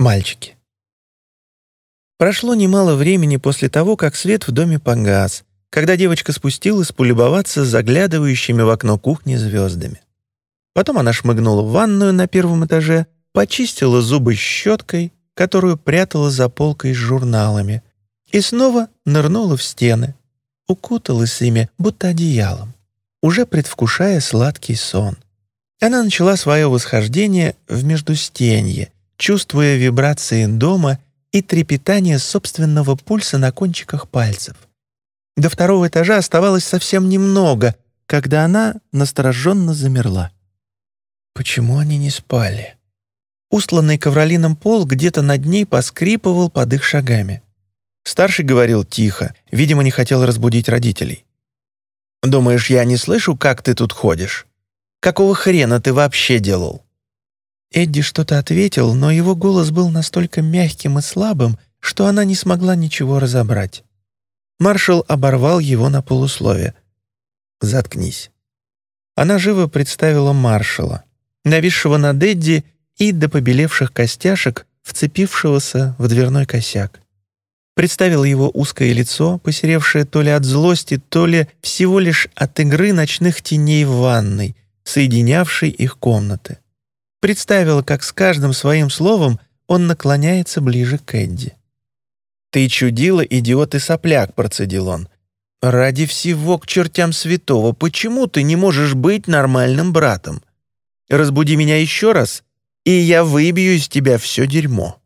Мальчики. Прошло немало времени после того, как свет в доме погас, когда девочка спустилась полюбоваться заглядывающими в окно кухни звездами. Потом она шмыгнула в ванную на первом этаже, почистила зубы щеткой, которую прятала за полкой с журналами, и снова нырнула в стены, укуталась ими, будто одеялом, уже предвкушая сладкий сон. Она начала свое восхождение в междустенье, чувствуя вибрации дома и трепетание собственного пульса на кончиках пальцев. До второго этажа оставалось совсем немного, когда она настороженно замерла. Почему они не спали? Устланный ковролином пол где-то над ней поскрипывал под их шагами. Старший говорил тихо, видимо, не хотел разбудить родителей. «Думаешь, я не слышу, как ты тут ходишь? Какого хрена ты вообще делал?» Эдди что-то ответил, но его голос был настолько мягким и слабым, что она не смогла ничего разобрать. Маршал оборвал его на полуслове. «Заткнись». Она живо представила маршала, нависшего над Эдди и до побелевших костяшек, вцепившегося в дверной косяк. Представила его узкое лицо, посеревшее то ли от злости, то ли всего лишь от игры ночных теней в ванной, соединявшей их комнаты представила, как с каждым своим словом он наклоняется ближе к Эдди. «Ты чудила, идиот и сопляк», — процедил он. «Ради всего к чертям святого, почему ты не можешь быть нормальным братом? Разбуди меня еще раз, и я выбью из тебя все дерьмо».